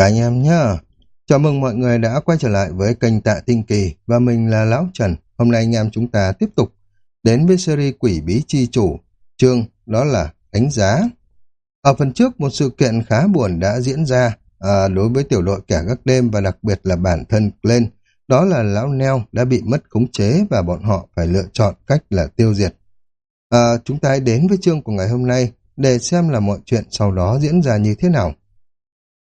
Cả anh em nhá. Chào mừng mọi người đã quay trở lại với kênh Tạ Tinh Kỳ và mình là Lão Trần. Hôm nay anh em chúng ta tiếp tục đến với series Quỷ Bí Chi Chủ. Chương đó là đánh giá. Ở phần trước một sự kiện khá buồn đã diễn ra à, đối với tiểu đội kẻ gác đêm và đặc biệt là bản thân Glenn. Đó là Lão Neo đã bị mất khống chế và bọn họ phải lựa chọn cách là tiêu diệt. À, chúng ta hãy đến với chương của ngày hôm nay để xem là mọi chuyện sau đó diễn ra như thế nào.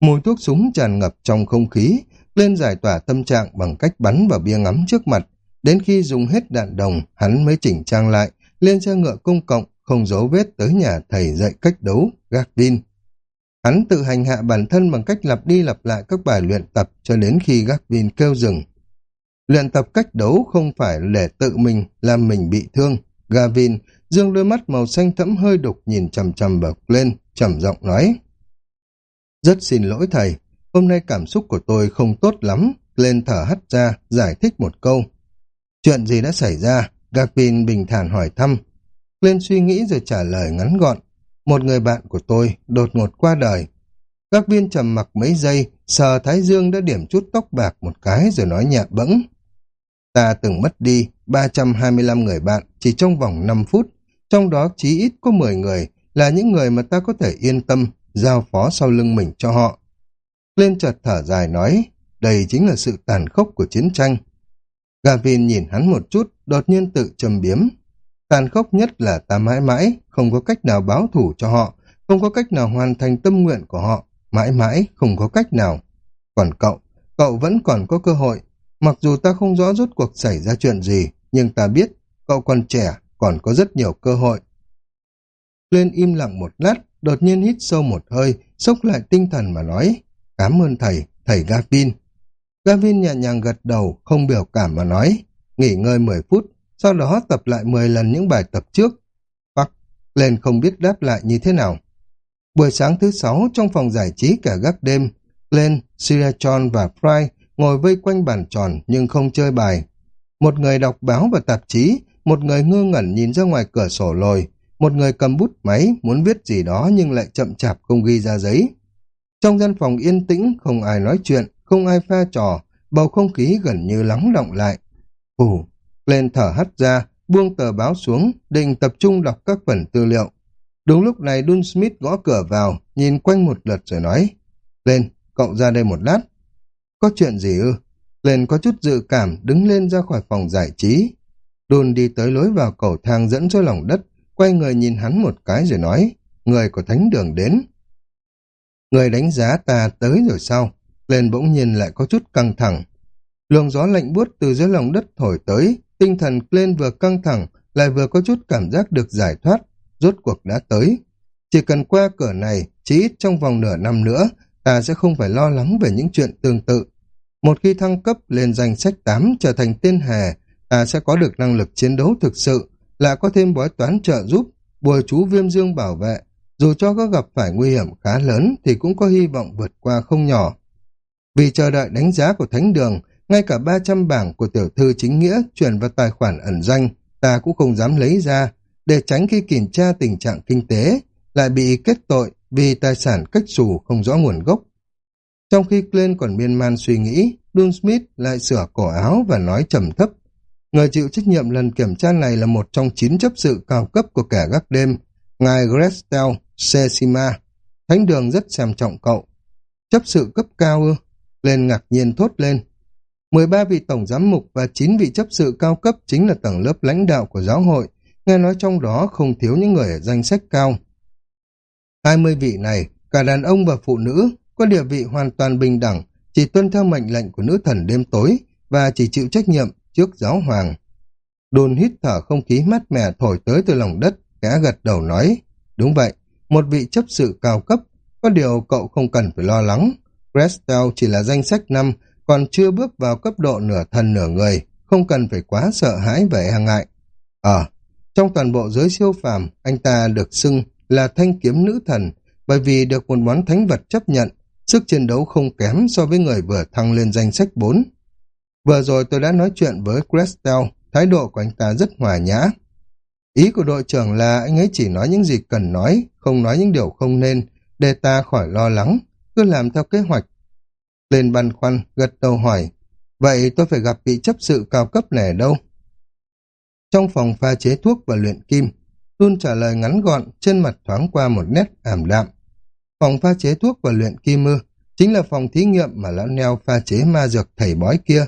Mùi thuốc súng tràn ngập trong không khí, lên giải tỏa tâm trạng bằng cách bắn vào bia ngắm trước mặt. Đến khi dùng hết đạn đồng, hắn mới chỉnh trang lại, lên xe ngựa công cộng, không dấu vết tới nhà thầy dạy cách đấu, Gagvin. Hắn tự hành hạ bản thân bằng cách lặp đi lặp lại các bài luyện tập cho đến khi Gagvin kêu dừng. Luyện tập cách đấu không phải để tự mình làm mình bị thương. Gavin dương đôi mắt màu xanh thẫm hơi đục nhìn chằm chằm vào lên, trầm giọng nói. Rất xin lỗi thầy, hôm nay cảm xúc của tôi không tốt lắm, lên thở hắt ra, giải thích một câu. Chuyện gì đã xảy ra? Gavin bình thản hỏi thăm. Lên suy nghĩ rồi trả lời ngắn gọn. Một người bạn của tôi đột ngột qua đời. Các viên trầm mặc mấy giây, sờ Thái Dương đã điểm chút tóc bạc một cái rồi nói nhẹ bẫng. Ta từng mất đi 325 người bạn chỉ trong vòng 5 phút, trong đó chí ít có 10 người là những người mà ta có thể yên tâm giao phó sau lưng mình cho họ. Lên chợt thở dài nói, đây chính là sự tàn khốc của chiến tranh. Gavin nhìn hắn một chút, đột nhiên tự trầm biếm. Tàn khốc nhất là ta mãi mãi, không có cách nào báo thủ cho họ, không có cách nào hoàn thành tâm nguyện của họ, mãi mãi không có cách nào. Còn cậu, cậu vẫn còn có cơ hội. Mặc dù ta không rõ rốt cuộc xảy ra chuyện gì, nhưng ta biết cậu còn trẻ, còn có rất nhiều cơ hội. Lên im lặng một lát, đột nhiên hít sâu một hơi, sốc lại tinh thần mà nói, cảm ơn thầy, thầy Gavin. Gavin nhẹ nhàng gật đầu, không biểu cảm mà nói, nghỉ ngơi 10 phút, sau đó tập lại 10 lần những bài tập trước. Bắc, lên không biết đáp lại như thế nào. Buổi sáng thứ sáu trong phòng giải trí cả gác đêm, Len, Sirachon và Fry ngồi vây quanh bàn tròn nhưng không chơi bài. Một người đọc báo và tạp chí, một người ngơ ngẩn nhìn ra ngoài cửa sổ lồi, một người cầm bút máy muốn viết gì đó nhưng lại chậm chạp không ghi ra giấy. Trong gian phòng yên tĩnh, không ai nói chuyện, không ai pha trò, bầu không khí gần như lắng động lại. ồ lên thở hắt ra, buông tờ báo xuống, định tập trung đọc các phần tư liệu. Đúng lúc này Dun Smith gõ cửa vào, nhìn quanh một lượt rồi nói, lên, cậu ra đây một lát. Có chuyện gì ư? Lên có chút dự cảm đứng lên ra khỏi phòng giải trí. đun đi tới lối vào cầu thang dẫn xuống lòng đất, quay người nhìn hắn một cái rồi nói, người của thánh đường đến. Người đánh giá ta tới rồi sao? Lên bỗng nhiên lại có chút căng thẳng. Luồng gió lạnh buốt từ dưới lòng đất thổi tới, tinh thần lên vừa căng thẳng, lại vừa có chút cảm giác được giải thoát, rốt cuộc đã tới. Chỉ cần qua cửa này, chỉ ít trong vòng nửa năm nữa, ta sẽ không phải lo lắng về những chuyện tương tự. Một khi thăng cấp lên danh sách 8 trở thành tên hề, ta sẽ có được năng lực chiến đấu thực sự, lại có thêm bói toán trợ giúp, bùa chú viêm dương bảo vệ, dù cho có gặp phải nguy hiểm khá lớn thì cũng có hy vọng vượt qua không nhỏ. Vì chờ đợi đánh giá của thánh đường, ngay cả 300 bảng của tiểu thư chính nghĩa chuyển vào tài khoản ẩn danh, ta cũng không dám lấy ra, để tránh khi kiểm tra tình trạng kinh tế, lại bị kết tội vì tài sản cách xù không rõ nguồn gốc. Trong khi Glenn còn miên man suy nghĩ, Dunn Smith lại sửa cổ áo và nói trầm thấp. Người chịu trách nhiệm lần kiểm tra này là một trong chín chấp sự cao cấp của kẻ gác đêm, ngài Grestel Sesima. Thánh đường rất xem trọng cậu. Chấp sự cấp cao ư? Lên ngạc nhiên thốt lên. 13 vị tổng giám mục và 9 vị chấp sự cao cấp chính là tầng lớp lãnh đạo của giáo hội, nghe nói trong đó không thiếu những người ở danh sách cao. 20 vị này, cả đàn ông và phụ nữ, có địa vị hoàn toàn bình đẳng, chỉ tuân theo mệnh lệnh của nữ thần đêm tối và chỉ chịu trách nhiệm trước giáo hoàng. Đồn hít thở không khí mát mẻ thổi tới từ lòng đất, kẽ gật đầu nói, đúng vậy, một vị chấp sự cao cấp, có điều cậu không cần phải lo lắng. Crestel chỉ là danh sách năm, còn chưa bước vào cấp độ nửa thần nửa người, không cần phải quá sợ hãi và e ngại. Ờ, trong toàn bộ giới siêu phàm, anh ta được xưng là thanh kiếm nữ thần, bởi vì được một món thánh vật chấp nhận, sức chiến đấu không kém so với người vừa thăng lên danh sách 4. Vừa rồi tôi đã nói chuyện với Crestel, thái độ của anh ta rất hòa nhã. Ý của đội trưởng là anh ấy chỉ nói những gì cần nói, không nói những điều không nên, để ta khỏi lo lắng, cứ làm theo kế hoạch. Lên băn khoăn, gật đầu hỏi, vậy tôi phải gặp vị chấp sự cao cấp này ở đâu? Trong phòng pha chế thuốc và luyện kim, Tun trả lời ngắn gọn, trên mặt thoáng qua một nét ảm đạm. Phòng pha chế thuốc và luyện kim ư, chính là phòng thí nghiệm mà lão neo pha chế ma dược thầy bói kia.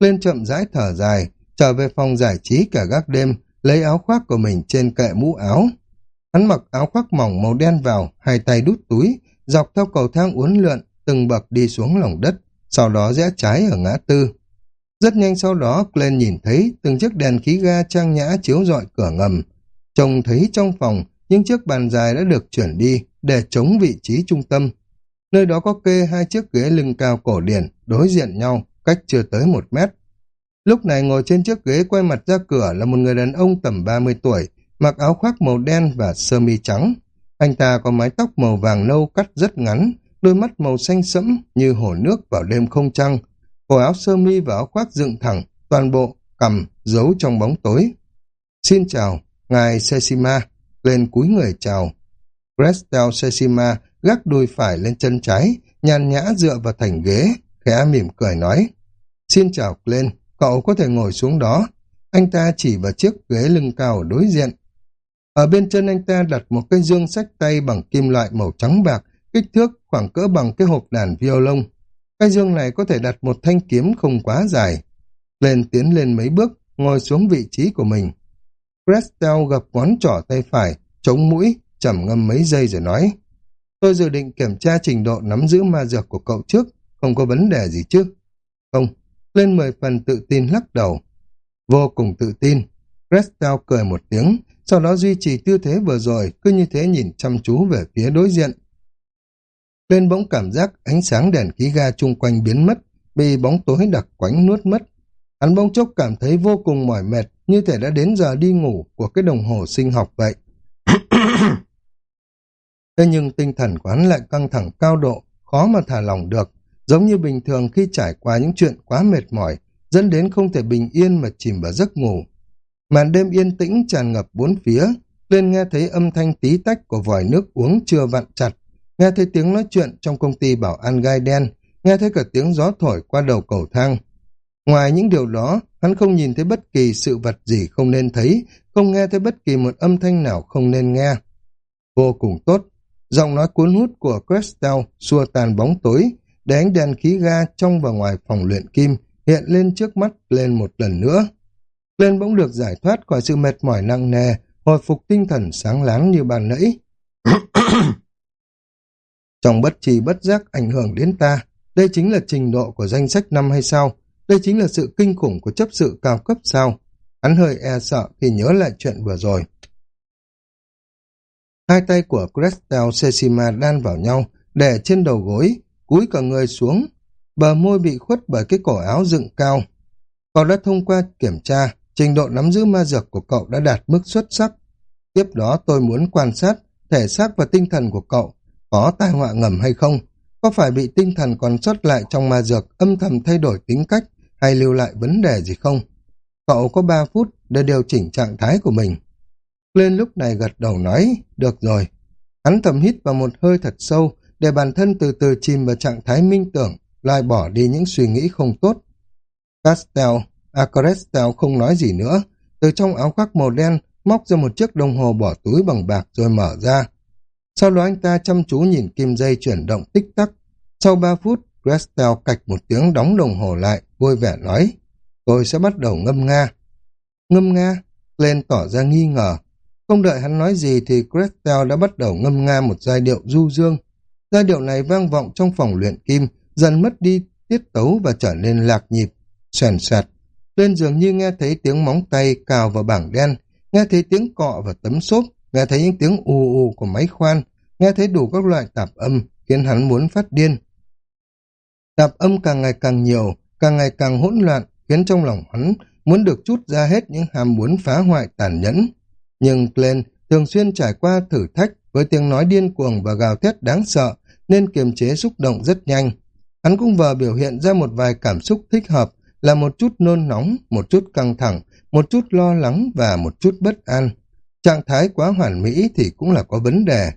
Lên chậm rãi thở dài, trở về phòng giải trí cả gác đêm, lấy áo khoác của mình trên kệ mũ áo. Hắn mặc áo khoác mỏng màu đen vào, hai tay đút túi, dọc theo cầu thang uốn lượn, từng bậc đi xuống lòng đất, sau đó rẽ trái ở ngã tư. Rất nhanh sau đó, Glenn nhìn thấy từng chiếc đèn khí ga trang nhã chiếu rọi cửa ngầm. Trông thấy trong phòng, những chiếc bàn dài đã được chuyển đi để chống vị trí trung tâm. Nơi đó có kê hai chiếc ghế lưng cao cổ điển, đối diện nhau, cách chưa tới một mét. Lúc này ngồi trên chiếc ghế quay mặt ra cửa là một người đàn ông tầm 30 tuổi, mặc áo khoác màu đen và sơ mi trắng. Anh ta có mái tóc màu vàng nâu cắt rất ngắn, đôi mắt màu xanh sẫm như hồ nước vào đêm không trăng. Cổ áo sơ mi và áo khoác dựng thẳng, toàn bộ, cầm, giấu trong bóng tối. Xin chào, ngài Sesima, lên cúi người chào. Crestel Sesima gác đùi phải lên chân trái, nhàn nhã dựa vào thành ghế, khẽ mỉm cười nói. Xin chào lên, cậu có thể ngồi xuống đó. Anh ta chỉ vào chiếc ghế lưng cao ở đối diện. Ở bên chân anh ta đặt một cái dương sách tay bằng kim loại màu trắng bạc, kích thước khoảng cỡ bằng cái hộp đàn violon. Cái dương này có thể đặt một thanh kiếm không quá dài. Lên tiến lên mấy bước, ngồi xuống vị trí của mình. Crestel gập ngón trỏ tay phải, chống mũi, trầm ngâm mấy giây rồi nói. Tôi dự định kiểm tra trình độ nắm giữ ma dược của cậu trước, không có vấn đề gì chứ. Lên mười phần tự tin lắc đầu. Vô cùng tự tin. Crestel cười một tiếng, sau đó duy trì tư thế vừa rồi, cứ như thế nhìn chăm chú về phía đối diện. Lên bỗng cảm giác ánh sáng đèn khí ga chung quanh biến mất, bị bóng tối đặc quánh nuốt mất. Hắn bỗng chốc cảm thấy vô cùng mỏi mệt, như thể đã đến giờ đi ngủ của cái đồng hồ sinh học vậy. Thế nhưng tinh thần của hắn lại căng thẳng cao độ, khó mà thả lỏng được, giống như bình thường khi trải qua những chuyện quá mệt mỏi, dẫn đến không thể bình yên mà chìm vào giấc ngủ. Màn đêm yên tĩnh tràn ngập bốn phía, lên nghe thấy âm thanh tí tách của vòi nước uống chưa vặn chặt, nghe thấy tiếng nói chuyện trong công ty bảo an gai đen, nghe thấy cả tiếng gió thổi qua đầu cầu thang. Ngoài những điều đó, hắn không nhìn thấy bất kỳ sự vật gì không nên thấy, không nghe thấy bất kỳ một âm thanh nào không nên nghe. Vô cùng tốt, giọng nói cuốn hút của Crestel xua tàn bóng tối, để ánh đèn khí ga trong và ngoài phòng luyện kim hiện lên trước mắt lên một lần nữa. Lên bỗng được giải thoát khỏi sự mệt mỏi nặng nề, hồi phục tinh thần sáng láng như bàn nãy. Trong bất trì bất giác ảnh hưởng đến ta, đây chính là trình độ của danh sách năm hay sao? Đây chính là sự kinh khủng của chấp sự cao cấp sao? Hắn hơi e sợ khi nhớ lại chuyện vừa rồi. Hai tay của Crestel Sesima đan vào nhau, để trên đầu gối, cúi cả người xuống. Bờ môi bị khuất bởi cái cổ áo dựng cao. Cậu đã thông qua kiểm tra, trình độ nắm giữ ma dược của cậu đã đạt mức xuất sắc. Tiếp đó tôi muốn quan sát thể xác và tinh thần của cậu có tai họa ngầm hay không, có phải bị tinh thần còn sót lại trong ma dược âm thầm thay đổi tính cách hay lưu lại vấn đề gì không. Cậu có 3 phút để điều chỉnh trạng thái của mình. Lên lúc này gật đầu nói, được rồi. Hắn thầm hít vào một hơi thật sâu để bản thân từ từ chìm vào trạng thái minh tưởng, loại bỏ đi những suy nghĩ không tốt. Castel, Acarestel không nói gì nữa, từ trong áo khoác màu đen móc ra một chiếc đồng hồ bỏ túi bằng bạc rồi mở ra. Sau đó anh ta chăm chú nhìn kim dây chuyển động tích tắc. Sau 3 phút, Crestel cạch một tiếng đóng đồng hồ lại, vui vẻ nói, tôi sẽ bắt đầu ngâm nga. Ngâm nga? Lên tỏ ra nghi ngờ. Không đợi hắn nói gì thì Crestel đã bắt đầu ngâm nga một giai điệu du dương. Giai điệu này vang vọng trong phòng luyện kim, dần mất đi tiết tấu và trở nên lạc nhịp, xoèn xoẹt. Lên dường như nghe thấy tiếng móng tay cào vào bảng đen, nghe thấy tiếng cọ và tấm xốp, nghe thấy những tiếng ù ù của máy khoan, nghe thấy đủ các loại tạp âm, khiến hắn muốn phát điên. Tạp âm càng ngày càng nhiều, càng ngày càng hỗn loạn, khiến trong lòng hắn muốn được chút ra hết những ham muốn phá hoại tàn nhẫn. Nhưng Glenn thường xuyên trải qua thử thách với tiếng nói điên cuồng và gào thét đáng sợ, nên kiềm chế xúc động rất nhanh. Hắn cũng vừa biểu hiện ra một vài cảm xúc thích hợp là một chút nôn nóng, một chút căng thẳng, một chút lo lắng và một chút bất an. Trạng thái quá hoàn mỹ thì cũng là có vấn đề.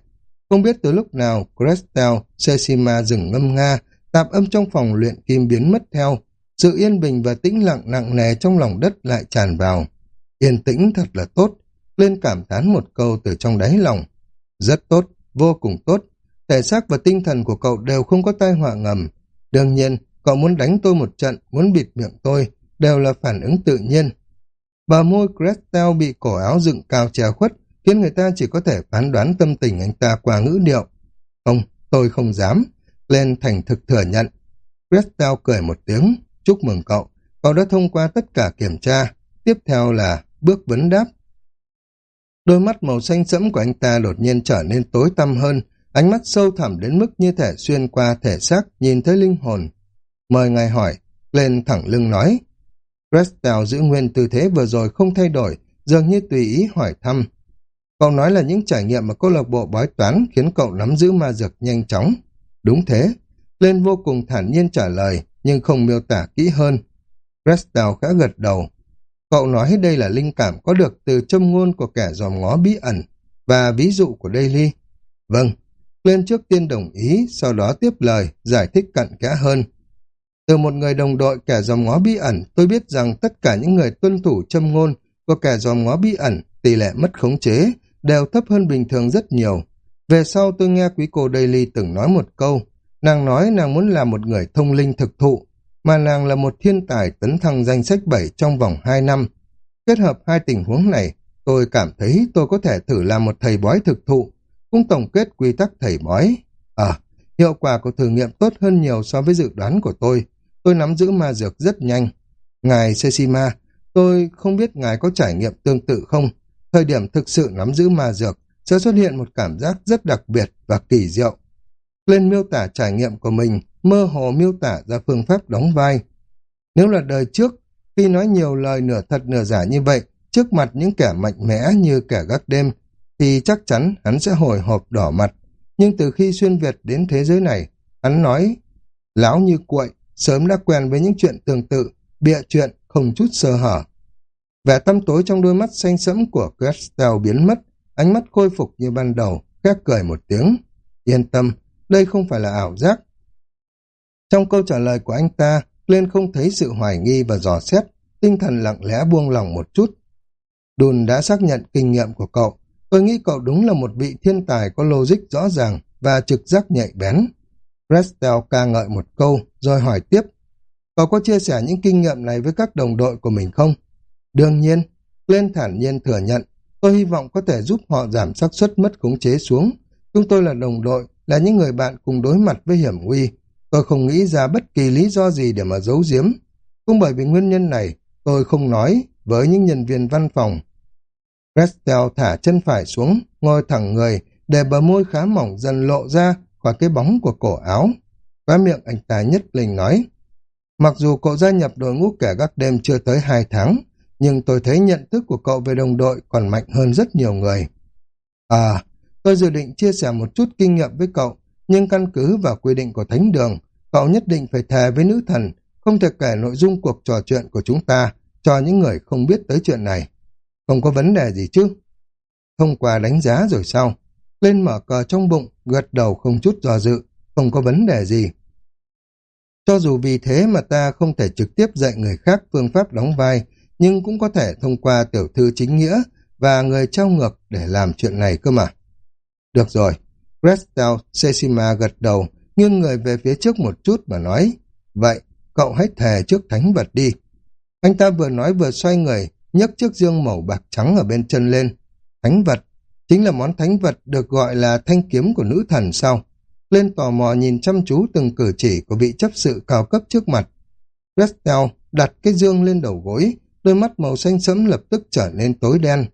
Không biết từ lúc nào Crestel, Sesima dừng ngâm nga, Tạp âm trong phòng luyện kim biến mất theo, sự yên bình và tĩnh lặng nặng nề trong lòng đất lại tràn vào. Yên tĩnh thật là tốt, lên cảm thán một câu từ trong đáy lòng. Rất tốt, vô cùng tốt. Thể xác và tinh thần của cậu đều không có tai họa ngầm. Đương nhiên, cậu muốn đánh tôi một trận, muốn bịt miệng tôi, đều là phản ứng tự nhiên. Bờ môi Crestel bị cổ áo dựng cao che khuất, khiến người ta chỉ có thể phán đoán tâm tình anh ta qua ngữ điệu. Không, tôi không dám. Lên thành thực thừa nhận. Crestel cười một tiếng. Chúc mừng cậu, cậu đã thông qua tất cả kiểm tra. Tiếp theo là bước vấn đáp. Đôi mắt màu xanh sẫm của anh ta đột nhiên trở nên tối tăm hơn, ánh mắt sâu thẳm đến mức như thể xuyên qua thể xác, nhìn thấy linh hồn. Mời ngài hỏi, lên thẳng lưng nói. Crestel giữ nguyên tư thế vừa rồi không thay đổi, dường như tùy ý hỏi thăm. Cậu nói là những trải nghiệm mà câu lạc bộ bói toán khiến cậu nắm giữ ma dược nhanh chóng. Đúng thế. Lên vô cùng thản nhiên trả lời, nhưng không miêu tả kỹ hơn. Crestel khẽ gật đầu. Cậu nói đây là linh cảm có được từ châm ngôn của kẻ dòm ngó bí ẩn và ví dụ của Daily. Vâng, lên trước tiên đồng ý, sau đó tiếp lời, giải thích cặn kẽ hơn. Từ một người đồng đội kẻ dòng ngó bí ẩn, tôi biết rằng tất cả những người tuân thủ châm ngôn của kẻ dòng ngó bí ẩn, tỷ lệ mất khống chế, đều thấp hơn bình thường rất nhiều. Về sau tôi nghe quý cô Daily từng nói một câu, nàng nói nàng muốn là một người thông linh thực thụ, mà nàng là một thiên tài tấn thăng danh sách 7 trong vòng 2 năm. Kết hợp hai tình huống này, tôi cảm thấy tôi có thể thử làm một thầy bói thực thụ, cũng tổng kết quy tắc thầy bói. À, hiệu quả của thử nghiệm tốt hơn nhiều so với dự đoán của tôi. Tôi nắm giữ ma dược rất nhanh. Ngài Seshima, tôi không biết ngài có trải nghiệm tương tự không? Thời điểm thực sự nắm giữ ma dược sẽ xuất hiện một cảm giác rất đặc biệt và kỳ diệu. Lên miêu tả trải nghiệm của mình, mơ hồ miêu tả ra phương pháp đóng vai. Nếu là đời trước, khi nói nhiều lời nửa thật nửa giả như vậy, trước mặt những kẻ mạnh mẽ như kẻ gác đêm, thì chắc chắn hắn sẽ hồi hộp đỏ mặt. Nhưng từ khi xuyên Việt đến thế giới này, hắn nói, lão như cuội, sớm đã quen với những chuyện tương tự, bịa chuyện, không chút sơ hở. Vẻ tăm tối trong đôi mắt xanh sẫm của Crestel biến mất, ánh mắt khôi phục như ban đầu, khép cười một tiếng. Yên tâm, đây không phải là ảo giác. Trong câu trả lời của anh ta, lên không thấy sự hoài nghi và dò xét, tinh thần lặng lẽ buông lòng một chút. Đùn đã xác nhận kinh nghiệm của cậu. Tôi nghĩ cậu đúng là một vị thiên tài có logic rõ ràng và trực giác nhạy bén. Restel ca ngợi một câu, rồi hỏi tiếp. Cậu có chia sẻ những kinh nghiệm này với các đồng đội của mình không? Đương nhiên, lên thản nhiên thừa nhận. Tôi hy vọng có thể giúp họ giảm xác suất mất khống chế xuống. Chúng tôi là đồng đội, là những người bạn cùng đối mặt với hiểm nguy. Tôi không nghĩ ra bất kỳ lý do gì để mà giấu giếm. Cũng bởi vì nguyên nhân này, tôi không nói với những nhân viên văn phòng. Restel thả chân phải xuống, ngồi thẳng người, để bờ môi khá mỏng dần lộ ra khỏi cái bóng của cổ áo. Khóa miệng anh ta nhất linh nói. Mặc dù cậu gia nhập đội ngũ kẻ gác đêm chưa tới hai tháng, nhưng tôi thấy nhận thức của cậu về đồng đội còn mạnh hơn rất nhiều người. À, tôi dự định chia sẻ một chút kinh nghiệm với cậu, nhưng căn cứ vào quy định của thánh đường, cậu nhất định phải thề với nữ thần, không thể kể nội dung cuộc trò chuyện của chúng ta cho những người không biết tới chuyện này. Không có vấn đề gì chứ? Thông qua đánh giá rồi sao? Lên mở cờ trong bụng, gật đầu không chút do dự, không có vấn đề gì. Cho dù vì thế mà ta không thể trực tiếp dạy người khác phương pháp đóng vai, nhưng cũng có thể thông qua tiểu thư chính nghĩa và người trao ngược để làm chuyện này cơ mà. Được rồi, Restel Sesima gật đầu, nghiêng người về phía trước một chút và nói, vậy, cậu hãy thề trước thánh vật đi. Anh ta vừa nói vừa xoay người, nhấc chiếc dương màu bạc trắng ở bên chân lên. Thánh vật, chính là món thánh vật được gọi là thanh kiếm của nữ thần sau Lên tò mò nhìn chăm chú từng cử chỉ của vị chấp sự cao cấp trước mặt. vestel đặt cái dương lên đầu gối, đôi mắt màu xanh sẫm lập tức trở nên tối đen.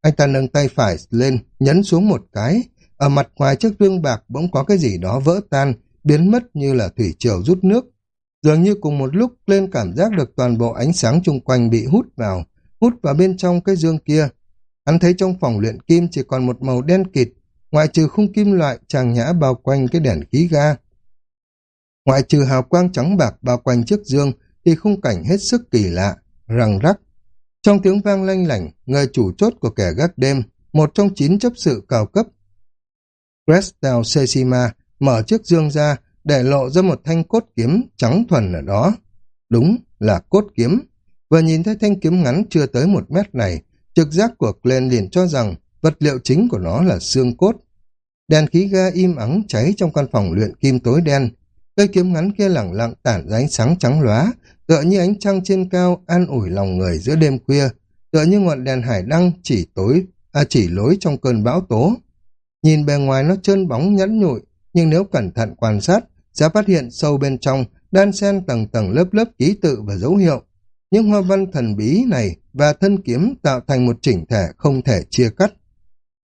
Anh ta nâng tay phải lên, nhấn xuống một cái. Ở mặt ngoài chiếc dương bạc bỗng có cái gì đó vỡ tan, biến mất như là thủy triều rút nước. Dường như cùng một lúc lên cảm giác được toàn bộ ánh sáng chung quanh bị hút vào, hút vào bên trong cái dương kia. Hắn thấy trong phòng luyện kim chỉ còn một màu đen kịt, ngoại trừ khung kim loại tràng nhã bao quanh cái đèn khí ga. Ngoại trừ hào quang trắng bạc bao quanh chiếc dương thì khung cảnh hết sức kỳ lạ răng rắc. Trong tiếng vang lanh lảnh, người chủ chốt của kẻ gác đêm, một trong chín chấp sự cao cấp. Crestel Sesima mở chiếc dương ra, để lộ ra một thanh cốt kiếm trắng thuần ở đó. Đúng là cốt kiếm. Vừa nhìn thấy thanh kiếm ngắn chưa tới một mét này, trực giác của Glenn liền cho rằng vật liệu chính của nó là xương cốt. Đèn khí ga im ắng cháy trong căn phòng luyện kim tối đen. Cây kiếm ngắn kia lẳng lặng tản ra ánh sáng trắng lóa, tựa như ánh trăng trên cao an ủi lòng người giữa đêm khuya, tựa như ngọn đèn hải đăng chỉ tối, à chỉ lối trong cơn bão tố. Nhìn bề ngoài nó trơn bóng nhẫn nhụi, nhưng nếu cẩn thận quan sát, sẽ phát hiện sâu bên trong, đan xen tầng tầng lớp lớp ký tự và dấu hiệu. Những hoa văn thần bí này và thân kiếm tạo thành một chỉnh thể không thể chia cắt.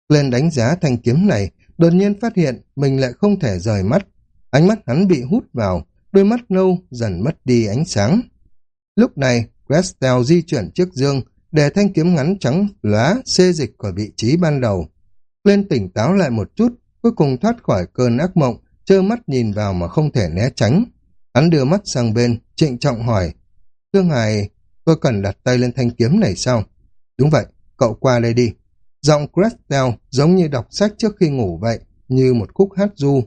Lên đánh giá thanh kiếm này, đột nhiên phát hiện mình lại không thể rời mắt. Ánh mắt hắn bị hút vào, đôi mắt nâu dần mất đi ánh sáng. Lúc này, Crestel di chuyển trước dương, để thanh kiếm ngắn trắng lóa xê dịch khỏi vị trí ban đầu. Lên tỉnh táo lại một chút, cuối cùng thoát khỏi cơn ác mộng, trơ mắt nhìn vào mà không thể né tránh. Hắn đưa mắt sang bên, trịnh trọng hỏi, Thưa ngài, tôi cần đặt tay lên thanh kiếm này sao? Đúng vậy, cậu qua đây đi. Giọng Crestel giống như đọc sách trước khi ngủ vậy, như một khúc hát du.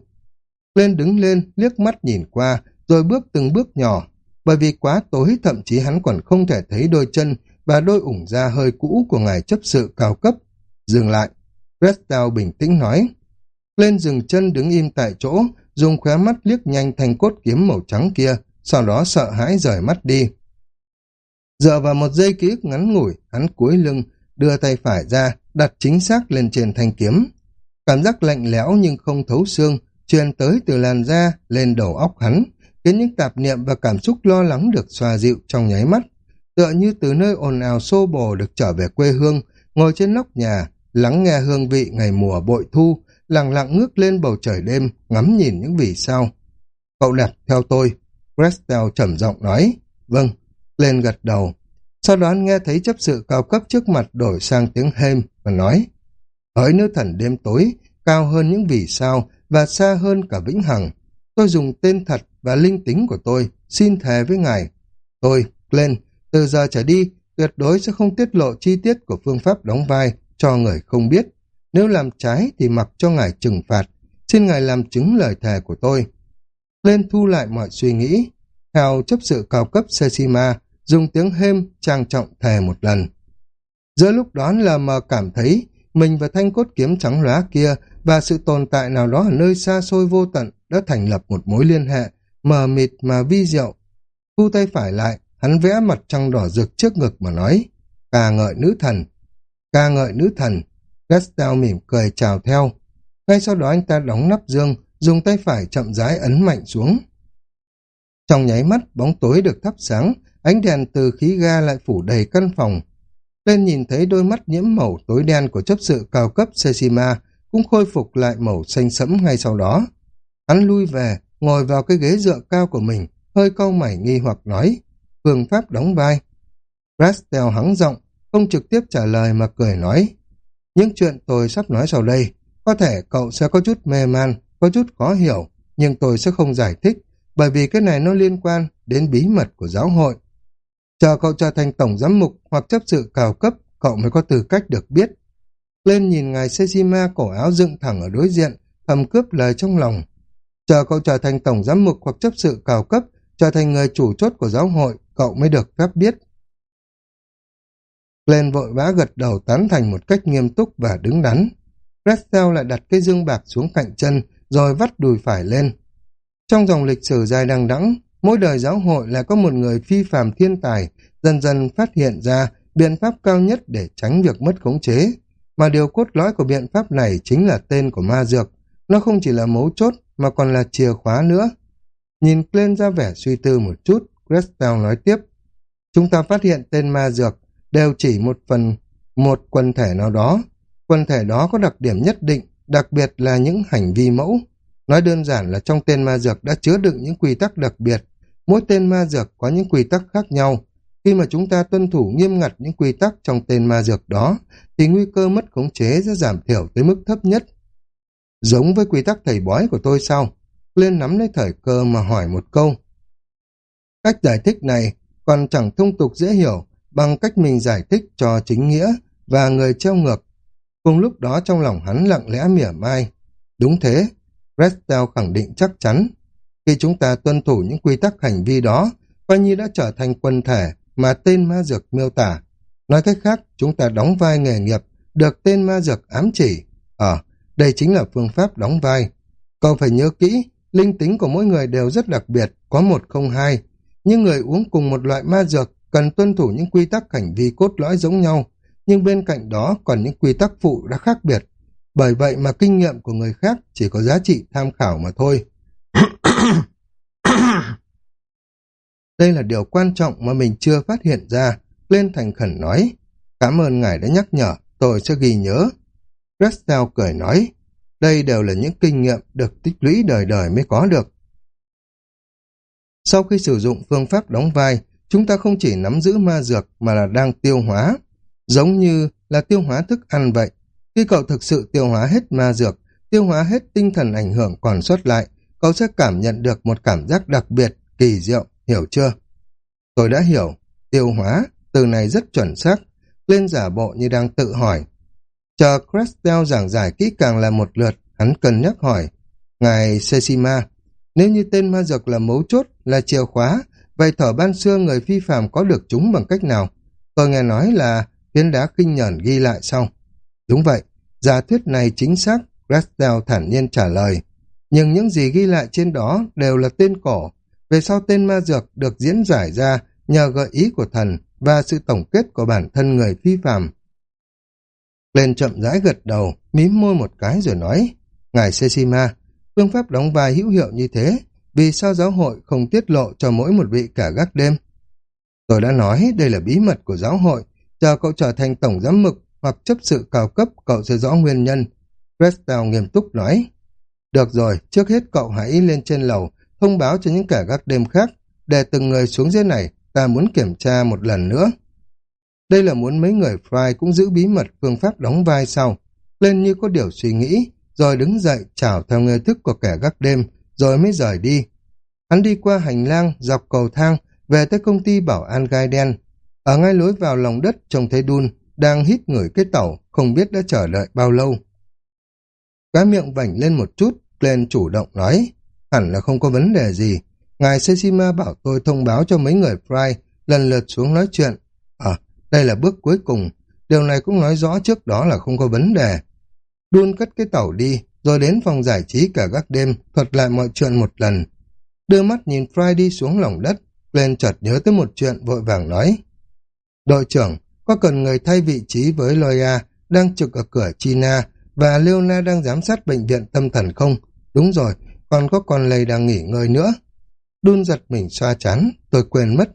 Lên đứng lên, liếc mắt nhìn qua, rồi bước từng bước nhỏ. Bởi vì quá tối thậm chí hắn còn không thể thấy đôi chân và đôi ủng da hơi cũ của ngài chấp sự cao cấp. Dừng lại, Crestel bình tĩnh nói. Lên dừng chân đứng im tại chỗ, dùng khóe mắt liếc nhanh thanh cốt kiếm màu trắng kia, sau đó sợ hãi rời mắt đi. Dựa vào một giây ký ức ngắn ngủi, hắn cúi lưng, đưa tay phải ra, đặt chính xác lên trên thanh kiếm. Cảm giác lạnh lẽo nhưng không thấu xương, truyền tới từ làn da lên đầu óc hắn, khiến những tạp niệm và cảm xúc lo lắng được xoa dịu trong nháy mắt. Tựa như từ nơi ồn ào xô bồ được trở về quê hương, ngồi trên nóc nhà, lắng nghe hương vị ngày mùa bội thu, lặng lặng ngước lên bầu trời đêm, ngắm nhìn những vì sao. Cậu đặt theo tôi, Crestel trầm giọng nói. Vâng, lên gật đầu. Sau đó nghe thấy chấp sự cao cấp trước mặt đổi sang tiếng hêm và nói Hỡi nữ thần đêm tối, cao hơn những vì sao và xa hơn cả vĩnh hằng. Tôi dùng tên thật và linh tính của tôi, xin thề với ngài. Tôi, Glenn, từ giờ trở đi, tuyệt đối sẽ không tiết lộ chi tiết của phương pháp đóng vai cho người không biết. Nếu làm trái thì mặc cho ngài trừng phạt. Xin ngài làm chứng lời thề của tôi. Lên thu lại mọi suy nghĩ. Hào chấp sự cao cấp Sesima dùng tiếng hêm trang trọng thề một lần. Giữa lúc đó là mờ cảm thấy mình và thanh cốt kiếm trắng lóa kia và sự tồn tại nào đó ở nơi xa xôi vô tận đã thành lập một mối liên hệ mờ mịt mà vi diệu. Thu tay phải lại, hắn vẽ mặt trăng đỏ rực trước ngực mà nói, ca ngợi nữ thần, ca ngợi nữ thần. Gastel mỉm cười chào theo. Ngay sau đó anh ta đóng nắp dương, dùng tay phải chậm rãi ấn mạnh xuống. Trong nháy mắt, bóng tối được thắp sáng, ánh đèn từ khí ga lại phủ đầy căn phòng. Lên nhìn thấy đôi mắt nhiễm màu tối đen của chấp sự cao cấp Sesima cũng khôi phục lại màu xanh sẫm ngay sau đó. Hắn lui về, ngồi vào cái ghế dựa cao của mình, hơi câu mảy nghi hoặc nói, phương pháp đóng vai. Rastel hắng giọng, không trực tiếp trả lời mà cười nói, những chuyện tôi sắp nói sau đây, có thể cậu sẽ có chút mê man, có chút khó hiểu, nhưng tôi sẽ không giải thích, bởi vì cái này nó liên quan đến bí mật của giáo hội. Chờ cậu trở thành tổng giám mục hoặc chấp sự cao cấp, cậu mới có tư cách được biết. Lên nhìn ngài Sejima cổ áo dựng thẳng ở đối diện, thầm cướp lời trong lòng. Chờ cậu trở thành tổng giám mục hoặc chấp sự cao cấp, trở thành người chủ chốt của giáo hội, cậu mới được phép biết. lên vội vã gật đầu tán thành một cách nghiêm túc và đứng đắn. Restel lại đặt cây dương bạc xuống cạnh chân, rồi vắt đùi phải lên. Trong dòng lịch sử dài đằng đẵng, mỗi đời giáo hội lại có một người phi phàm thiên tài, dần dần phát hiện ra biện pháp cao nhất để tránh việc mất khống chế. Mà điều cốt lõi của biện pháp này chính là tên của ma dược. Nó không chỉ là mấu chốt, mà còn là chìa khóa nữa. Nhìn lên ra vẻ suy tư một chút, Crestel nói tiếp. Chúng ta phát hiện tên ma dược đều chỉ một phần, một quần thể nào đó. Quần thể đó có đặc điểm nhất định, đặc biệt là những hành vi mẫu. Nói đơn giản là trong tên ma dược đã chứa đựng những quy tắc đặc biệt. Mỗi tên ma dược có những quy tắc khác nhau. Khi mà chúng ta tuân thủ nghiêm ngặt những quy tắc trong tên ma dược đó, thì nguy cơ mất khống chế sẽ giảm thiểu tới mức thấp nhất. Giống với quy tắc thầy bói của tôi sao? Lên nắm lấy thời cơ mà hỏi một câu. Cách giải thích này còn chẳng thông tục dễ hiểu bằng cách mình giải thích cho chính nghĩa và người treo ngược. Cùng lúc đó trong lòng hắn lặng lẽ mỉa mai. Đúng thế, Restel khẳng định chắc chắn. Khi chúng ta tuân thủ những quy tắc hành vi đó, coi như đã trở thành quân thể mà tên ma dược miêu tả. Nói cách khác, chúng ta đóng vai nghề nghiệp, được tên ma dược ám chỉ. Ờ, đây chính là phương pháp đóng vai. Cậu phải nhớ kỹ, linh tính của mỗi người đều rất đặc biệt, có một không hai. Nhưng người uống cùng một loại ma dược cần tuân thủ những quy tắc hành vi cốt lõi giống nhau, nhưng bên cạnh đó còn những quy tắc phụ đã khác biệt. Bởi vậy mà kinh nghiệm của người khác chỉ có giá trị tham khảo mà thôi. Đây là điều quan trọng mà mình chưa phát hiện ra. Lên thành khẩn nói. Cảm ơn ngài đã nhắc nhở, tôi sẽ ghi nhớ. Restel cười nói. Đây đều là những kinh nghiệm được tích lũy đời đời mới có được. Sau khi sử dụng phương pháp đóng vai, chúng ta không chỉ nắm giữ ma dược mà là đang tiêu hóa. Giống như là tiêu hóa thức ăn vậy. Khi cậu thực sự tiêu hóa hết ma dược, tiêu hóa hết tinh thần ảnh hưởng còn sót lại, cậu sẽ cảm nhận được một cảm giác đặc biệt, kỳ diệu, hiểu chưa? Tôi đã hiểu, tiêu hóa, từ này rất chuẩn xác, lên giả bộ như đang tự hỏi. Chờ Crestel giảng giải kỹ càng là một lượt, hắn cần nhắc hỏi. Ngài Sesima, nếu như tên ma dược là mấu chốt, là chìa khóa, vậy thở ban xưa người phi phàm có được chúng bằng cách nào? Tôi nghe nói là phiến đá kinh nhẫn ghi lại sau. Đúng vậy, giả thuyết này chính xác, Crestel thản nhiên trả lời. Nhưng những gì ghi lại trên đó đều là tên cổ. Về sau tên ma dược được diễn giải ra nhờ gợi ý của thần và sự tổng kết của bản thân người phi phàm. Lên chậm rãi gật đầu, mím môi một cái rồi nói, Ngài Sesima, phương pháp đóng vai hữu hiệu như thế, vì sao giáo hội không tiết lộ cho mỗi một vị cả gác đêm? Tôi đã nói đây là bí mật của giáo hội, chờ cậu trở thành tổng giám mực hoặc chấp sự cao cấp cậu sẽ rõ nguyên nhân. Crestel nghiêm túc nói, được rồi, trước hết cậu hãy lên trên lầu, thông báo cho những kẻ gác đêm khác, để từng người xuống dưới này, ta muốn kiểm tra một lần nữa. Đây là muốn mấy người Fry cũng giữ bí mật phương pháp đóng vai sau. Lên như có điều suy nghĩ, rồi đứng dậy chào theo nghi thức của kẻ gác đêm, rồi mới rời đi. Hắn đi qua hành lang, dọc cầu thang, về tới công ty bảo an gai đen. Ở ngay lối vào lòng đất trông thấy Đun, đang hít ngửi cái tẩu, không biết đã chờ đợi bao lâu. Cá miệng vảnh lên một chút, lên chủ động nói, hẳn là không có vấn đề gì. Ngài Seshima bảo tôi thông báo cho mấy người Fry lần lượt xuống nói chuyện. À, đây là bước cuối cùng. Điều này cũng nói rõ trước đó là không có vấn đề. Đun cất cái tàu đi, rồi đến phòng giải trí cả các đêm, thuật lại mọi chuyện một lần. Đưa mắt nhìn Fry đi xuống lòng đất, lên chợt nhớ tới một chuyện vội vàng nói. Đội trưởng, có cần người thay vị trí với Loya đang trực ở cửa China và Leona đang giám sát bệnh viện tâm thần không? Đúng rồi, còn có con lầy đang nghỉ ngơi nữa. Đun giật mình xoa chán, tôi quên mất.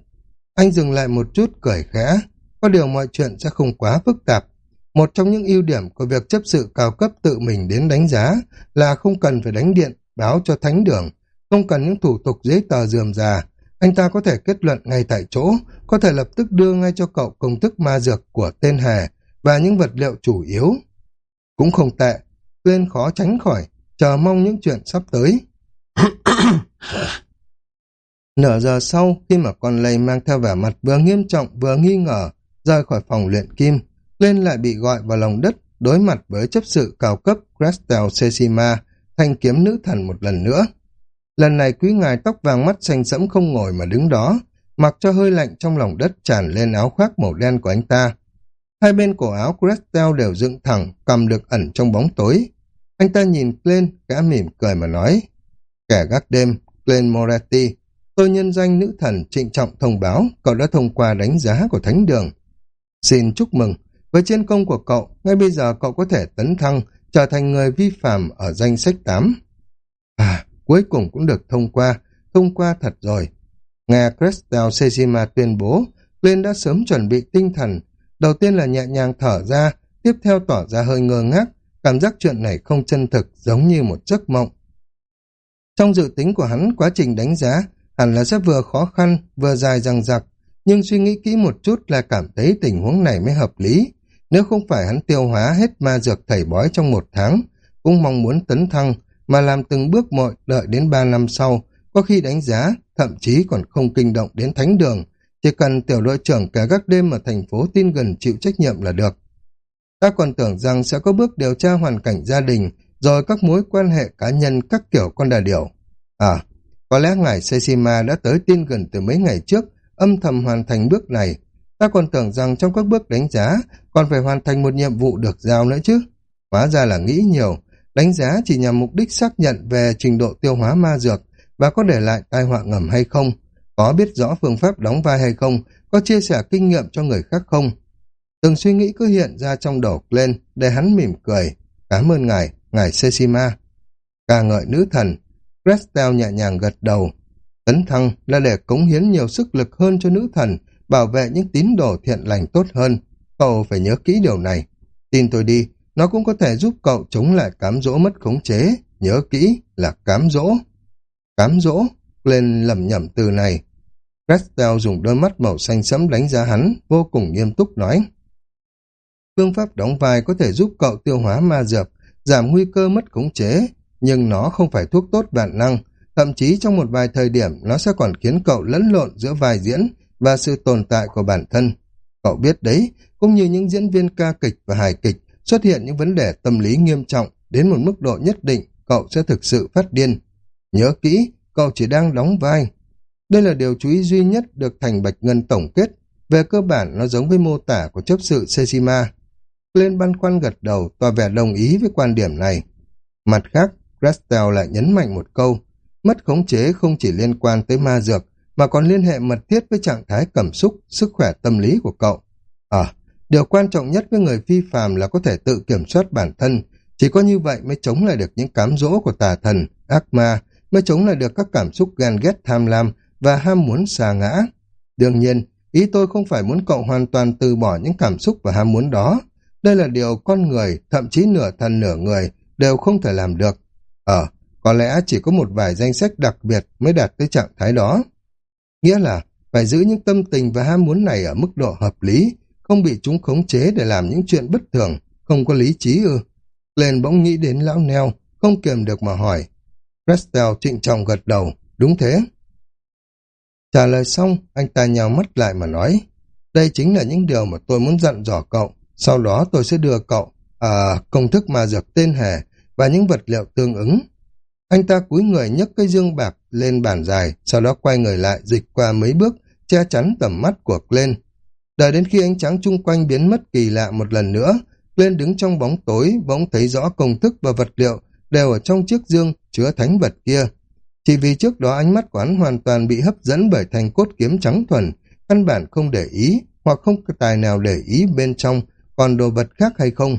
Anh dừng lại một chút cười khẽ, có điều mọi chuyện sẽ không quá phức tạp. Một trong những ưu điểm của việc chấp sự cao cấp tự mình đến đánh giá là không cần phải đánh điện, báo cho thánh đường, không cần những thủ tục giấy tờ dườm già. Anh ta có thể kết luận ngay tại chỗ, có thể lập tức đưa ngay cho cậu công thức ma dược của tên hề và những vật liệu chủ yếu. Cũng không tệ, tuyên khó tránh khỏi, chờ mong những chuyện sắp tới. Nửa giờ sau, khi mà con lây mang theo vẻ mặt vừa nghiêm trọng vừa nghi ngờ, rời khỏi phòng luyện kim, lên lại bị gọi vào lòng đất đối mặt với chấp sự cao cấp Crestel Sesima, thanh kiếm nữ thần một lần nữa. Lần này quý ngài tóc vàng mắt xanh sẫm không ngồi mà đứng đó, mặc cho hơi lạnh trong lòng đất tràn lên áo khoác màu đen của anh ta. Hai bên cổ áo Crestel đều dựng thẳng, cầm được ẩn trong bóng tối. Anh ta nhìn lên, gã mỉm cười mà nói, kẻ gác đêm, Glenn Moretti, tôi nhân danh nữ thần trịnh trọng thông báo cậu đã thông qua đánh giá của thánh đường. Xin chúc mừng, với chiến công của cậu, ngay bây giờ cậu có thể tấn thăng, trở thành người vi phạm ở danh sách 8. À, cuối cùng cũng được thông qua, thông qua thật rồi. Nghe Crestel Sejima tuyên bố, Glenn đã sớm chuẩn bị tinh thần. Đầu tiên là nhẹ nhàng thở ra, tiếp theo tỏ ra hơi ngơ ngác, cảm giác chuyện này không chân thực giống như một giấc mộng. Trong dự tính của hắn, quá trình đánh giá hẳn là sẽ vừa khó khăn, vừa dài răng dặc nhưng suy nghĩ kỹ một chút là cảm thấy tình huống này mới hợp lý. Nếu không phải hắn tiêu hóa hết ma dược thầy bói trong một tháng, cũng mong muốn tấn thăng, mà làm từng bước mọi đợi đến ba năm sau, có khi đánh giá, thậm chí còn không kinh động đến thánh đường, chỉ cần tiểu đội trưởng cả các đêm ở thành phố tin gần chịu trách nhiệm là được. Ta còn tưởng rằng sẽ có bước điều tra hoàn cảnh gia đình, rồi các mối quan hệ cá nhân các kiểu con đà điểu. À, Có lẽ ngài seishima đã tới tin gần từ mấy ngày trước, âm thầm hoàn thành bước này. Ta còn tưởng rằng trong các bước đánh giá còn phải hoàn thành một nhiệm vụ được giao nữa chứ. Hóa ra là nghĩ nhiều, đánh giá chỉ nhằm mục đích xác nhận về trình độ tiêu hóa ma dược và có để lại tai họa ngầm hay không, có biết rõ phương pháp đóng vai hay không, có chia sẻ kinh nghiệm cho người khác không. Từng suy nghĩ cứ hiện ra trong đầu lên để hắn mỉm cười. Cảm ơn ngài, ngài Seshima. Ca ngợi nữ thần, Crestel nhẹ nhàng gật đầu. Tấn thăng là để cống hiến nhiều sức lực hơn cho nữ thần, bảo vệ những tín đồ thiện lành tốt hơn. Cậu phải nhớ kỹ điều này. Tin tôi đi, nó cũng có thể giúp cậu chống lại cám dỗ mất khống chế. Nhớ kỹ là cám dỗ. Cám dỗ, lên lầm nhầm từ này. Crestel dùng đôi mắt màu xanh sẫm đánh giá hắn, vô cùng nghiêm túc nói. Phương pháp đóng vai có thể giúp cậu tiêu hóa ma dược, giảm nguy cơ mất khống chế, nhưng nó không phải thuốc tốt vạn năng, thậm chí trong một vài thời điểm nó sẽ còn khiến cậu lẫn lộn giữa vai diễn và sự tồn tại của bản thân. Cậu biết đấy, cũng như những diễn viên ca kịch và hài kịch xuất hiện những vấn đề tâm lý nghiêm trọng đến một mức độ nhất định cậu sẽ thực sự phát điên. Nhớ kỹ, cậu chỉ đang đóng vai. Đây là điều chú ý duy nhất được Thành Bạch Ngân tổng kết. Về cơ bản nó giống với mô tả của chấp sự Sejima. Lên băn khoăn gật đầu tỏ vẻ đồng ý với quan điểm này. Mặt khác, Crestel lại nhấn mạnh một câu, mất khống chế không chỉ liên quan tới ma dược, mà còn liên hệ mật thiết với trạng thái cảm xúc, sức khỏe tâm lý của cậu. À, điều quan trọng nhất với người phi phàm là có thể tự kiểm soát bản thân, chỉ có như vậy mới chống lại được những cám dỗ của tà thần, ác ma, mới chống lại được các cảm xúc ghen ghét tham lam và ham muốn xà ngã. Đương nhiên, ý tôi không phải muốn cậu hoàn toàn từ bỏ những cảm xúc và ham muốn đó. Đây là điều con người, thậm chí nửa thần nửa người, đều không thể làm được. Ờ, có lẽ chỉ có một vài danh sách đặc biệt mới đạt tới trạng thái đó. Nghĩa là phải giữ những tâm tình và ham muốn này ở mức độ hợp lý, không bị chúng khống chế để làm những chuyện bất thường, không có lý trí ư. Lên bỗng nghĩ đến lão neo, không kiềm được mà hỏi. Prestel trịnh trọng gật đầu, đúng thế. Trả lời xong, anh ta nhào mắt lại mà nói, đây chính là những điều mà tôi muốn dặn dò cậu, sau đó tôi sẽ đưa cậu à, công thức ma dược tên hề và những vật liệu tương ứng. Anh ta cúi người nhấc cây dương bạc lên bàn dài, sau đó quay người lại dịch qua mấy bước, che chắn tầm mắt của Glenn. Đợi đến khi ánh trắng chung quanh biến mất kỳ lạ một lần nữa, Glenn đứng trong bóng tối, bỗng thấy rõ công thức và vật liệu đều ở trong chiếc dương chứa thánh vật kia. Chỉ vì trước đó ánh mắt của hắn hoàn toàn bị hấp dẫn bởi thành cốt kiếm trắng thuần, căn bản không để ý, hoặc không tài nào để ý bên trong còn đồ vật khác hay không.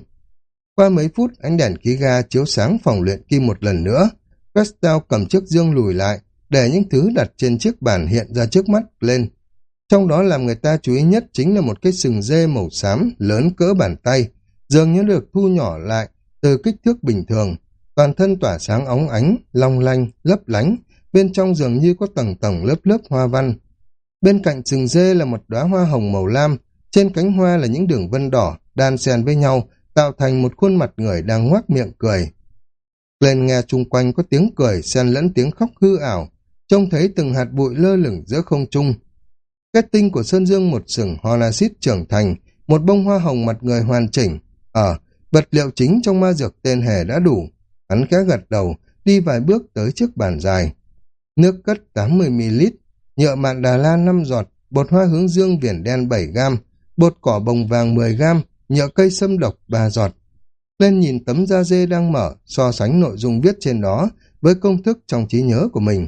Qua mấy phút, ánh đèn khí ga chiếu sáng phòng luyện kim một lần nữa. Castell cầm chiếc dương lùi lại, để những thứ đặt trên chiếc bàn hiện ra trước mắt lên. Trong đó làm người ta chú ý nhất chính là một cái sừng dê màu xám lớn cỡ bàn tay, dường như được thu nhỏ lại từ kích thước bình thường. Toàn thân tỏa sáng óng ánh, long lanh, lấp lánh, bên trong dường như có tầng tầng lớp lớp hoa văn. Bên cạnh sừng dê là một đóa hoa hồng màu lam, trên cánh hoa là những đường vân đỏ, đan xen với nhau, tạo thành một khuôn mặt người đang ngoác miệng cười. Lên nghe chung quanh có tiếng cười, xen lẫn tiếng khóc hư ảo, trông thấy từng hạt bụi lơ lửng giữa không trung. Kết tinh của Sơn Dương một sừng Honasit trưởng thành, một bông hoa hồng mặt người hoàn chỉnh. Ở, vật liệu chính trong ma dược tên hề đã đủ. Hắn khẽ gật đầu, đi vài bước tới trước bàn dài. Nước cất 80ml, nhựa mạn Đà La 5 giọt, bột hoa hướng dương viền đen 7 gam, bột cỏ bồng vàng 10 gam, nhựa cây sâm độc ba giọt. Lên nhìn tấm da dê đang mở, so sánh nội dung viết trên đó với công thức trong trí nhớ của mình.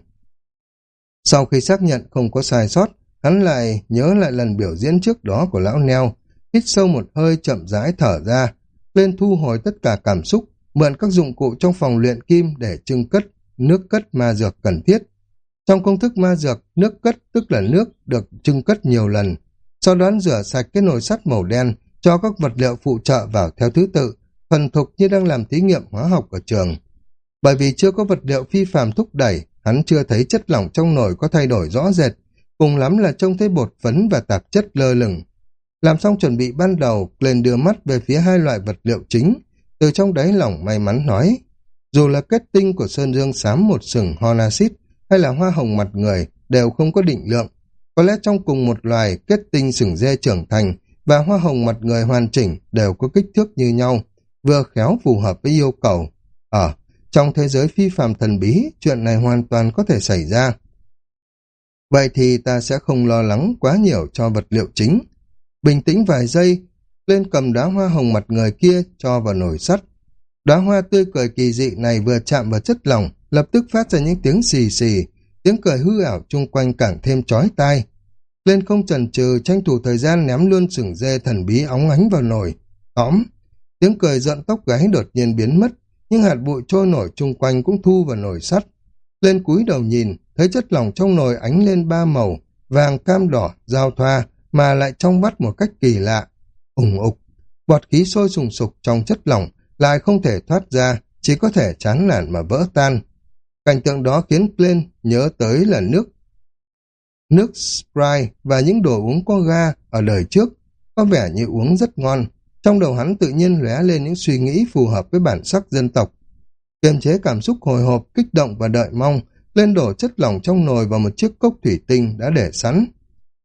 Sau khi xác nhận không có sai sót, hắn lại nhớ lại lần biểu diễn trước đó của lão neo, hít sâu một hơi chậm rãi thở ra, lên thu hồi tất cả cảm xúc, mượn các dụng cụ trong phòng luyện kim để trưng cất, nước cất ma dược cần thiết. Trong công thức ma dược, nước cất tức là nước được trưng cất nhiều lần, sau đó rửa sạch cái nồi sắt màu đen, cho các vật liệu phụ trợ vào theo thứ tự, thuần thục như đang làm thí nghiệm hóa học ở trường. Bởi vì chưa có vật liệu phi phàm thúc đẩy, hắn chưa thấy chất lỏng trong nồi có thay đổi rõ rệt, cùng lắm là trông thấy bột phấn và tạp chất lơ lửng. Làm xong chuẩn bị ban đầu, lên đưa mắt về phía hai loại vật liệu chính, từ trong đáy lỏng may mắn nói, dù là kết tinh của Sơn Dương xám một sừng Honasit hay là hoa hồng mặt người đều không có định lượng, có lẽ trong cùng một loài kết tinh sừng dê trưởng thành và hoa hồng mặt người hoàn chỉnh đều có kích thước như nhau, vừa khéo phù hợp với yêu cầu. ở Trong thế giới phi phàm thần bí, chuyện này hoàn toàn có thể xảy ra. Vậy thì ta sẽ không lo lắng quá nhiều cho vật liệu chính. Bình tĩnh vài giây, lên cầm đá hoa hồng mặt người kia cho vào nồi sắt. Đóa hoa tươi cười kỳ dị này vừa chạm vào chất lỏng, lập tức phát ra những tiếng xì xì, tiếng cười hư ảo chung quanh càng thêm chói tai. Lên không chần chừ tranh thủ thời gian ném luôn sừng dê thần bí óng ánh vào nồi. Tóm! Tiếng cười giận tóc gáy đột nhiên biến mất, nhưng hạt bụi trôi nổi chung quanh cũng thu vào nồi sắt. Lên cúi đầu nhìn, thấy chất lỏng trong nồi ánh lên ba màu, vàng cam đỏ, giao thoa, mà lại trong vắt một cách kỳ lạ. ủng ục, bọt khí sôi sùng sục trong chất lỏng, lại không thể thoát ra, chỉ có thể chán nản mà vỡ tan. Cảnh tượng đó khiến lên nhớ tới là nước nước Sprite và những đồ uống có ga ở đời trước, có vẻ như uống rất ngon. Trong đầu hắn tự nhiên lóe lên những suy nghĩ phù hợp với bản sắc dân tộc. Kiềm chế cảm xúc hồi hộp, kích động và đợi mong, lên đổ chất lỏng trong nồi vào một chiếc cốc thủy tinh đã để sẵn.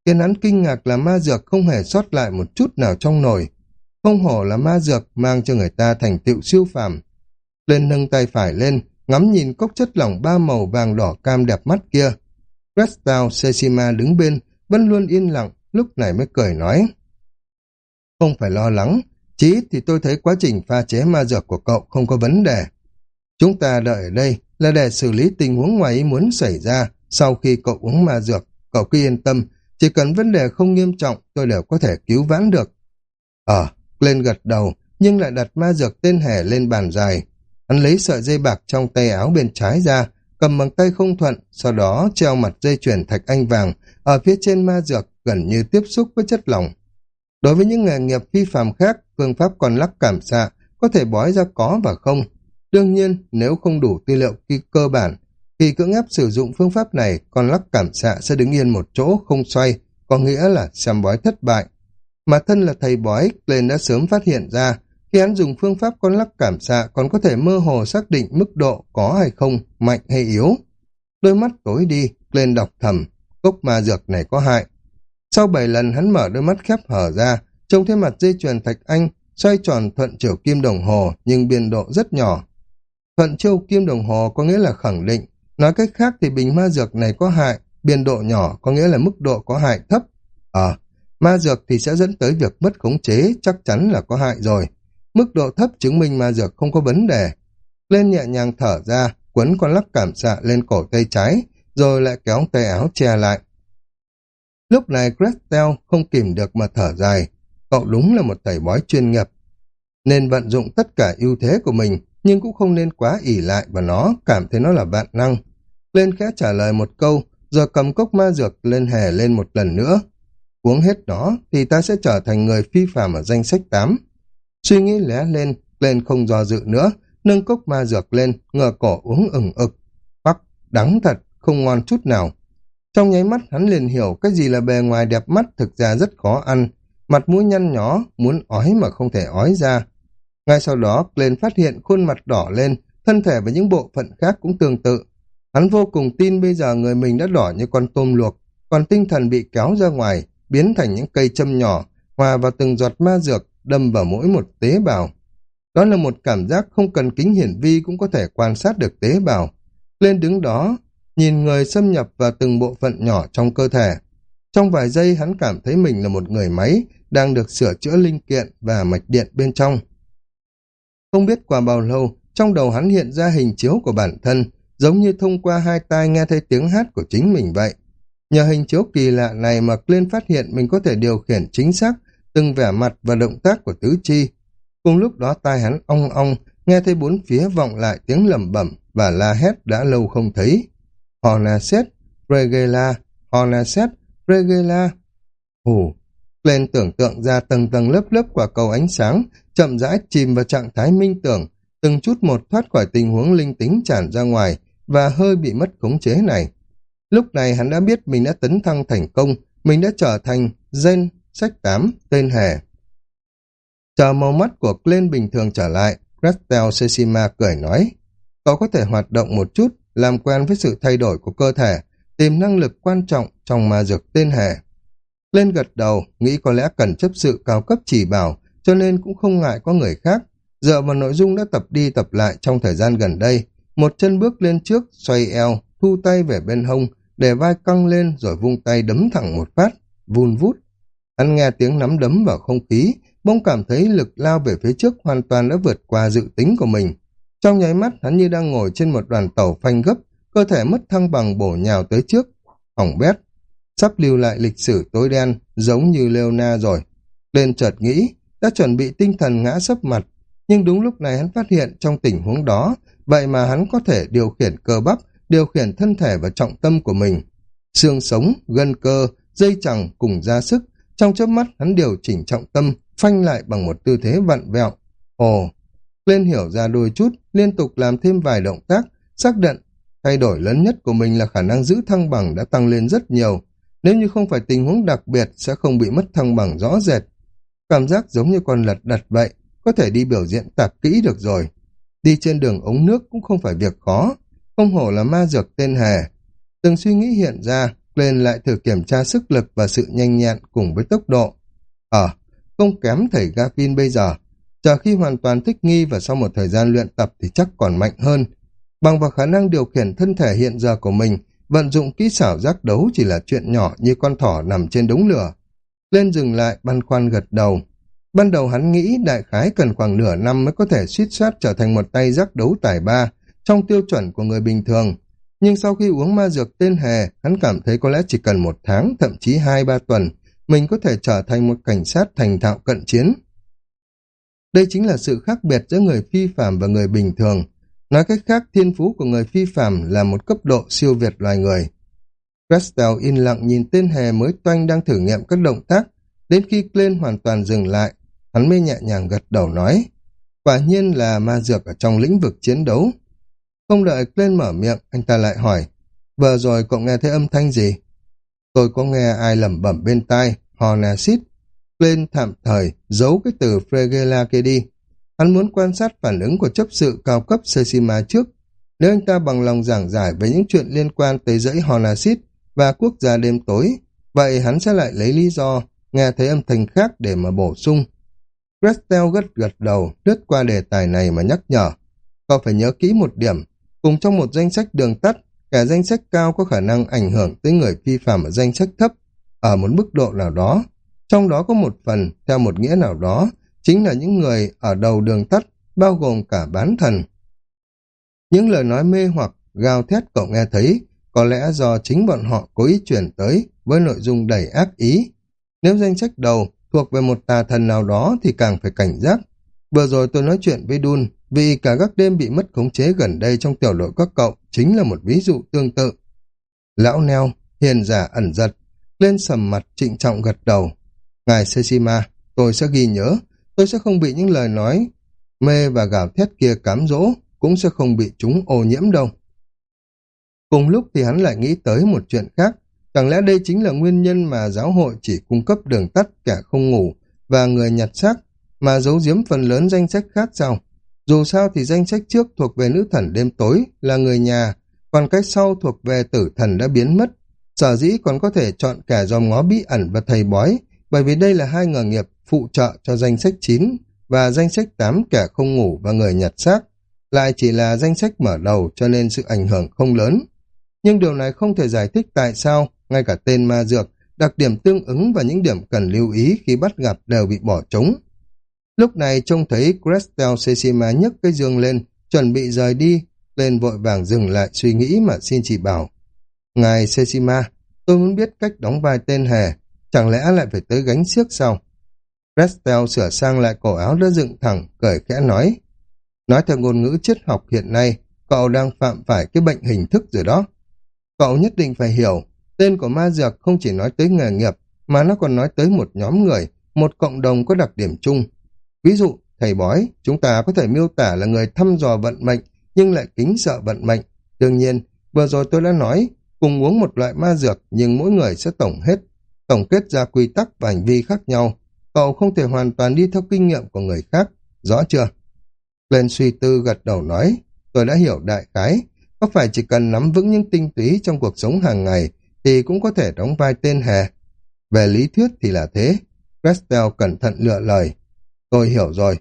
Khiến hắn kinh ngạc là ma dược không hề sót lại một chút nào trong nồi. Không hổ là ma dược mang cho người ta thành tựu siêu phàm. Lên nâng tay phải lên, ngắm nhìn cốc chất lỏng ba màu vàng đỏ cam đẹp mắt kia. Crystal Seshima đứng bên, vẫn luôn yên lặng, lúc này mới cười nói. Không phải lo lắng, chí thì tôi thấy quá trình pha chế ma dược của cậu không có vấn đề. Chúng ta đợi ở đây là để xử lý tình huống ngoài ý muốn xảy ra sau khi cậu uống ma dược. Cậu cứ yên tâm, chỉ cần vấn đề không nghiêm trọng tôi đều có thể cứu vãn được. Ờ, lên gật đầu, nhưng lại đặt ma dược tên hẻ lên bàn dài. Hắn lấy sợi dây bạc trong tay áo bên trái ra, cầm bằng tay không thuận, sau đó treo mặt dây chuyền thạch anh vàng ở phía trên ma dược gần như tiếp xúc với chất lỏng. Đối với những nghề nghiệp phi phàm khác, phương pháp còn lắc cảm xạ có thể bói ra có và không. Đương nhiên, nếu không đủ tư liệu cơ bản, khi cưỡng ép sử dụng phương pháp này, con lắc cảm xạ sẽ đứng yên một chỗ không xoay, có nghĩa là xem bói thất bại. Mà thân là thầy bói, Glenn đã sớm phát hiện ra, khi hắn dùng phương pháp con lắc cảm xạ còn có thể mơ hồ xác định mức độ có hay không, mạnh hay yếu. Đôi mắt tối đi, lên đọc thầm, cốc ma dược này có hại. Sau bảy lần hắn mở đôi mắt khép hở ra, trông thấy mặt dây chuyền thạch anh xoay tròn thuận chiều kim đồng hồ nhưng biên độ rất nhỏ. Thuận chiều kim đồng hồ có nghĩa là khẳng định, nói cách khác thì bình ma dược này có hại, biên độ nhỏ có nghĩa là mức độ có hại thấp. Ờ, ma dược thì sẽ dẫn tới việc mất khống chế, chắc chắn là có hại rồi. Mức độ thấp chứng minh ma dược không có vấn đề. Lên nhẹ nhàng thở ra, quấn con lắc cảm xạ lên cổ tay trái, rồi lại kéo tay áo che lại. Lúc này Crestel không kìm được mà thở dài. Cậu đúng là một thầy bói chuyên nghiệp. Nên vận dụng tất cả ưu thế của mình, nhưng cũng không nên quá ỉ lại vào nó, cảm thấy nó là vạn năng. Lên khẽ trả lời một câu, rồi cầm cốc ma dược lên hề lên một lần nữa. Uống hết nó thì ta sẽ trở thành người phi phàm ở danh sách 8. Suy nghĩ lé lên, lên không do dự nữa, nâng cốc ma dược lên, ngờ cổ uống ửng ực. Bắc, đắng thật, không ngon chút nào. Trong nháy mắt hắn liền hiểu cái gì là bề ngoài đẹp mắt thực ra rất khó ăn, mặt mũi nhăn nhó, muốn ói mà không thể ói ra. Ngay sau đó, lên phát hiện khuôn mặt đỏ lên, thân thể và những bộ phận khác cũng tương tự. Hắn vô cùng tin bây giờ người mình đã đỏ như con tôm luộc, còn tinh thần bị kéo ra ngoài, biến thành những cây châm nhỏ, hòa vào từng giọt ma dược, đâm vào mỗi một tế bào. Đó là một cảm giác không cần kính hiển vi cũng có thể quan sát được tế bào. Lên đứng đó, nhìn người xâm nhập vào từng bộ phận nhỏ trong cơ thể. Trong vài giây hắn cảm thấy mình là một người máy đang được sửa chữa linh kiện và mạch điện bên trong. Không biết qua bao lâu, trong đầu hắn hiện ra hình chiếu của bản thân, giống như thông qua hai tai nghe thấy tiếng hát của chính mình vậy. Nhờ hình chiếu kỳ lạ này mà Clint phát hiện mình có thể điều khiển chính xác từng vẻ mặt và động tác của tứ chi. Cùng lúc đó tai hắn ong ong, nghe thấy bốn phía vọng lại tiếng lẩm bẩm và la hét đã lâu không thấy. Hornaset, Regela, Hornaset, Regela. Hù, lên tưởng tượng ra tầng tầng lớp lớp quả cầu ánh sáng, chậm rãi chìm vào trạng thái minh tưởng, từng chút một thoát khỏi tình huống linh tính tràn ra ngoài và hơi bị mất khống chế này. Lúc này hắn đã biết mình đã tấn thăng thành công, mình đã trở thành Zen sách 8, tên hề. Chờ màu mắt của Glenn bình thường trở lại, Gretel Sesima cười nói, cậu có thể hoạt động một chút, làm quen với sự thay đổi của cơ thể, tìm năng lực quan trọng trong ma dược tên hề. Lên gật đầu, nghĩ có lẽ cần chấp sự cao cấp chỉ bảo, cho nên cũng không ngại có người khác. Dựa vào nội dung đã tập đi tập lại trong thời gian gần đây, một chân bước lên trước, xoay eo, thu tay về bên hông, để vai căng lên rồi vung tay đấm thẳng một phát, vun vút. Hắn nghe tiếng nắm đấm vào không khí, bỗng cảm thấy lực lao về phía trước hoàn toàn đã vượt qua dự tính của mình. Trong nháy mắt hắn như đang ngồi trên một đoàn tàu phanh gấp, cơ thể mất thăng bằng bổ nhào tới trước. Hỏng bét, sắp lưu lại lịch sử tối đen, giống như Leona rồi. Lên chợt nghĩ, đã chuẩn bị tinh thần ngã sấp mặt, nhưng đúng lúc này hắn phát hiện trong tình huống đó, vậy mà hắn có thể điều khiển cơ bắp, điều khiển thân thể và trọng tâm của mình. Xương sống, gân cơ, dây chẳng cùng ra sức, trong chớp mắt hắn điều chỉnh trọng tâm, phanh lại bằng một tư thế vặn vẹo. Ồ, lên hiểu ra đôi chút, liên tục làm thêm vài động tác, xác định thay đổi lớn nhất của mình là khả năng giữ thăng bằng đã tăng lên rất nhiều. Nếu như không phải tình huống đặc biệt sẽ không bị mất thăng bằng rõ rệt. Cảm giác giống như con lật đặt vậy, có thể đi biểu diễn tạp kỹ được rồi. Đi trên đường ống nước cũng không phải việc khó, không hổ là ma dược tên hề. Từng suy nghĩ hiện ra, lên lại thử kiểm tra sức lực và sự nhanh nhẹn cùng với tốc độ. Ờ, không kém thầy Gavin bây giờ. Chờ khi hoàn toàn thích nghi và sau một thời gian luyện tập thì chắc còn mạnh hơn. Bằng vào khả năng điều khiển thân thể hiện giờ của mình, vận dụng kỹ xảo giác đấu chỉ là chuyện nhỏ như con thỏ nằm trên đống lửa. Lên dừng lại, băn khoăn gật đầu. Ban đầu hắn nghĩ đại khái cần khoảng nửa năm mới có thể suýt soát trở thành một tay giác đấu tài ba, trong tiêu chuẩn của người bình thường. Nhưng sau khi uống ma dược tên hề, hắn cảm thấy có lẽ chỉ cần một tháng, thậm chí hai ba tuần, mình có thể trở thành một cảnh sát thành thạo cận chiến. Đây chính là sự khác biệt giữa người phi phạm và người bình thường. Nói cách khác, thiên phú của người phi phạm là một cấp độ siêu việt loài người. Crestel in lặng nhìn tên hề mới toanh đang thử nghiệm các động tác, đến khi Glenn hoàn toàn dừng lại, hắn mới nhẹ nhàng gật đầu nói, quả nhiên là ma dược ở trong lĩnh vực chiến đấu. Không đợi lên mở miệng, anh ta lại hỏi, vừa rồi cậu nghe thấy âm thanh gì? Tôi có nghe ai lẩm bẩm bên tai, Hornacid. Glenn tạm thời giấu cái từ Fregela kia đi. Hắn muốn quan sát phản ứng của chấp sự cao cấp Sesima trước. Nếu anh ta bằng lòng giảng giải về những chuyện liên quan tới dãy Hornacid và quốc gia đêm tối, vậy hắn sẽ lại lấy lý do nghe thấy âm thanh khác để mà bổ sung. Crestel gật gật đầu, lướt qua đề tài này mà nhắc nhở. Cậu phải nhớ kỹ một điểm, cùng trong một danh sách đường tắt, cả danh sách cao có khả năng ảnh hưởng tới người phi phạm ở danh sách thấp, ở một mức độ nào đó. Trong đó có một phần, theo một nghĩa nào đó, chính là những người ở đầu đường tắt, bao gồm cả bán thần. Những lời nói mê hoặc, gào thét cậu nghe thấy, có lẽ do chính bọn họ cố ý chuyển tới với nội dung đầy ác ý. Nếu danh sách đầu thuộc về một tà thần nào đó thì càng phải cảnh giác. Vừa rồi tôi nói chuyện với Đun, vì cả các đêm bị mất khống chế gần đây trong tiểu đội các cậu chính là một ví dụ tương tự. Lão neo, hiền giả ẩn giật, lên sầm mặt trịnh trọng gật đầu. Ngài Seshima, tôi sẽ ghi nhớ, tôi sẽ không bị những lời nói mê và gào thét kia cám dỗ, cũng sẽ không bị chúng ô nhiễm đâu. Cùng lúc thì hắn lại nghĩ tới một chuyện khác, Chẳng lẽ đây chính là nguyên nhân mà giáo hội chỉ cung cấp đường tắt kẻ không ngủ và người nhặt xác, mà giấu giếm phần lớn danh sách khác sao? Dù sao thì danh sách trước thuộc về nữ thần đêm tối là người nhà, còn cái sau thuộc về tử thần đã biến mất. Sở dĩ còn có thể chọn kẻ dòm ngó bí ẩn và thầy bói, bởi vì đây là hai nghề nghiệp phụ trợ cho danh sách 9 và danh sách 8 kẻ không ngủ và người nhặt xác. Lại chỉ là danh sách mở đầu cho nên sự ảnh hưởng không lớn. Nhưng điều này không thể giải thích tại sao ngay cả tên ma dược, đặc điểm tương ứng và những điểm cần lưu ý khi bắt gặp đều bị bỏ trống. Lúc này trông thấy Crestel Sesima nhấc cái giường lên, chuẩn bị rời đi, lên vội vàng dừng lại suy nghĩ mà xin chỉ bảo. Ngài Sesima, tôi muốn biết cách đóng vai tên hề, chẳng lẽ lại phải tới gánh xiếc sao? Crestel sửa sang lại cổ áo đã dựng thẳng, cởi khẽ nói. Nói theo ngôn ngữ triết học hiện nay, cậu đang phạm phải cái bệnh hình thức rồi đó. Cậu nhất định phải hiểu, Tên của ma dược không chỉ nói tới nghề nghiệp, mà nó còn nói tới một nhóm người, một cộng đồng có đặc điểm chung. Ví dụ, thầy bói, chúng ta có thể miêu tả là người thăm dò vận mệnh, nhưng lại kính sợ vận mệnh. Đương nhiên, vừa rồi tôi đã nói, cùng uống một loại ma dược, nhưng mỗi người sẽ tổng hết, tổng kết ra quy tắc và hành vi khác nhau. Cậu không thể hoàn toàn đi theo kinh nghiệm của người khác, rõ chưa? Lên suy tư gật đầu nói, tôi đã hiểu đại khái, có phải chỉ cần nắm vững những tinh túy trong cuộc sống hàng ngày thì cũng có thể đóng vai tên hè? Về lý thuyết thì là thế. Crestel cẩn thận lựa lời. Tôi hiểu rồi.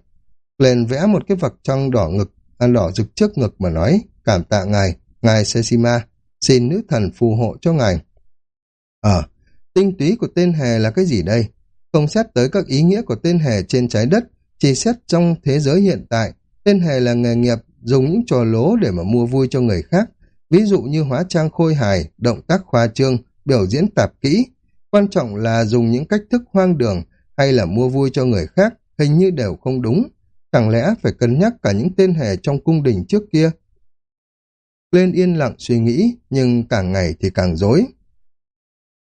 Lên vẽ một cái vật trăng đỏ ngực, ăn đỏ rực trước ngực mà nói, cảm tạ ngài, ngài Sesima, xin nữ thần phù hộ cho ngài. Ờ, tinh túy của tên hề là cái gì đây? Không xét tới các ý nghĩa của tên hề trên trái đất, chỉ xét trong thế giới hiện tại, tên hề là nghề nghiệp dùng những trò lố để mà mua vui cho người khác, ví dụ như hóa trang khôi hài, động tác khoa trương, biểu diễn tạp kỹ. Quan trọng là dùng những cách thức hoang đường hay là mua vui cho người khác, hình như đều không đúng. Chẳng lẽ phải cân nhắc cả những tên hề trong cung đình trước kia? Lên yên lặng suy nghĩ, nhưng càng ngày thì càng dối.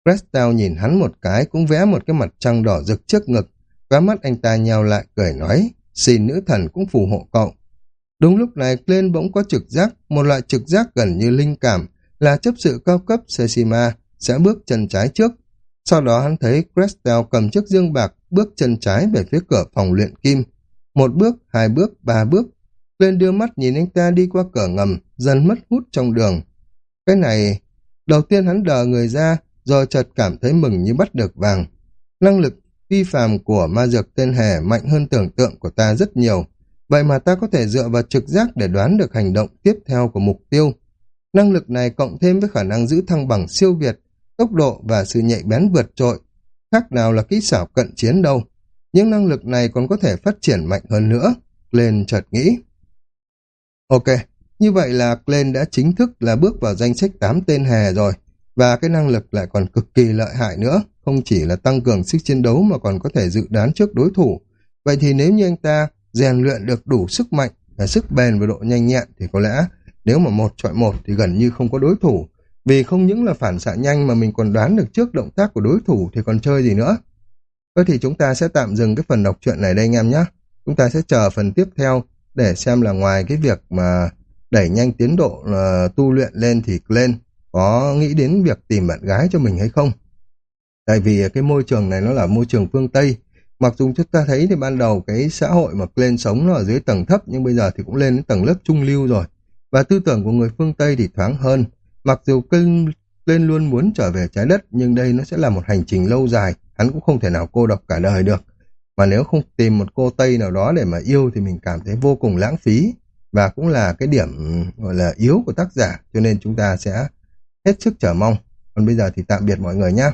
Prestel nhìn hắn một cái cũng vẽ một cái mặt trăng đỏ rực trước ngực, và mắt anh ta nhào lại cười nói, xin nữ thần cũng phù hộ cậu. Đúng lúc này Glenn bỗng có trực giác, một loại trực giác gần như linh cảm, là chấp sự cao cấp Sesima sẽ bước chân trái trước. Sau đó hắn thấy Crestel cầm chiếc dương bạc bước chân trái về phía cửa phòng luyện kim. Một bước, hai bước, ba bước. lên đưa mắt nhìn anh ta đi qua cửa ngầm, dần mất hút trong đường. Cái này, đầu tiên hắn đờ người ra, rồi chợt cảm thấy mừng như bắt được vàng. Năng lực phi phàm của ma dược tên hề mạnh hơn tưởng tượng của ta rất nhiều. Vậy mà ta có thể dựa vào trực giác để đoán được hành động tiếp theo của mục tiêu. Năng lực này cộng thêm với khả năng giữ thăng bằng siêu việt, tốc độ và sự nhạy bén vượt trội. Khác nào là kỹ xảo cận chiến đâu. Những năng lực này còn có thể phát triển mạnh hơn nữa. Glenn chợt nghĩ. Ok, như vậy là Glenn đã chính thức là bước vào danh sách 8 tên hè rồi. Và cái năng lực lại còn cực kỳ lợi hại nữa. Không chỉ là tăng cường sức chiến đấu mà còn có thể dự đoán trước đối thủ. Vậy thì nếu như anh ta rèn luyện được đủ sức mạnh, à, sức bền và độ nhanh nhẹn thì có lẽ nếu mà một chọi một thì gần như không có đối thủ. Vì không những là phản xạ nhanh mà mình còn đoán được trước động tác của đối thủ thì còn chơi gì nữa. vậy thì chúng ta sẽ tạm dừng cái phần đọc truyện này đây anh em nhé. Chúng ta sẽ chờ phần tiếp theo để xem là ngoài cái việc mà đẩy nhanh tiến độ uh, tu luyện lên thì lên có nghĩ đến việc tìm bạn gái cho mình hay không. Tại vì cái môi trường này nó là môi trường phương Tây. Mặc dù chúng ta thấy thì ban đầu cái xã hội mà lên sống nó ở dưới tầng thấp nhưng bây giờ thì cũng lên đến tầng lớp trung lưu rồi. Và tư tưởng của người phương Tây thì thoáng hơn. Mặc dù lên luôn muốn trở về trái đất, nhưng đây nó sẽ là một hành trình lâu dài. Hắn cũng không thể nào cô độc cả đời được. Mà nếu không tìm một cô Tây nào đó để mà yêu thì mình cảm thấy vô cùng lãng phí. Và cũng là cái điểm, gọi là, yếu của tác giả, cho nên chúng ta sẽ hết sức chờ mong. Còn bây giờ thì tạm biệt mọi người nhé.